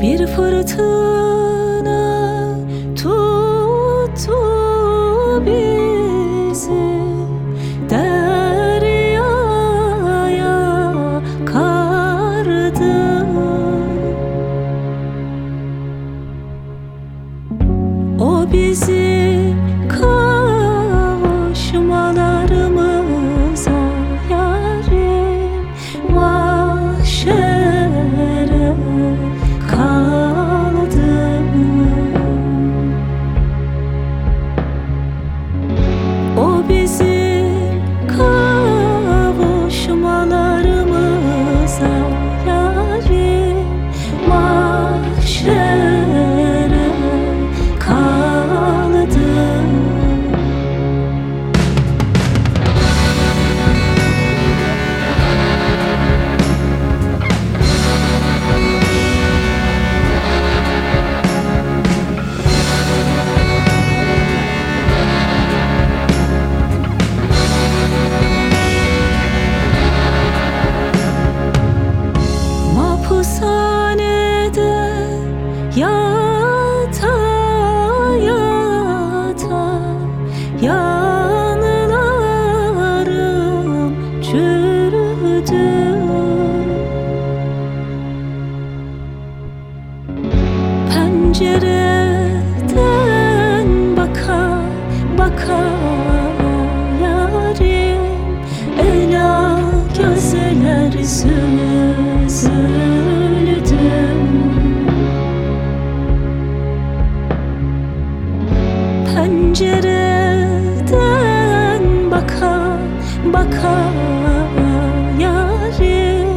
bir fırtına tuttu bizi deryaya kardı. O bizi kardı gözler süzüldü Pencereden baka baka yarim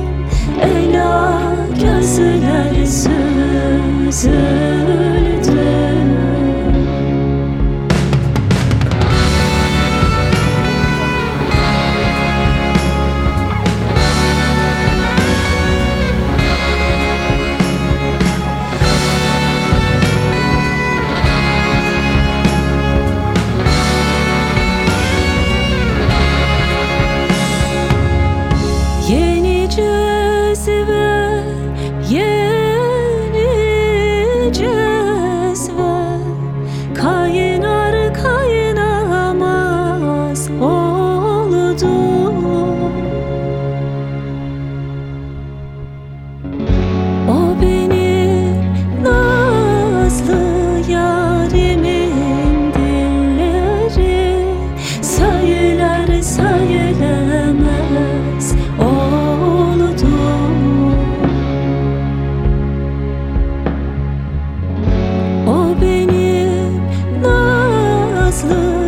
Ela gözler süzüldü oldu O benim nazlı yarimin Sayılar sayılamaz oldu. O benim nazlı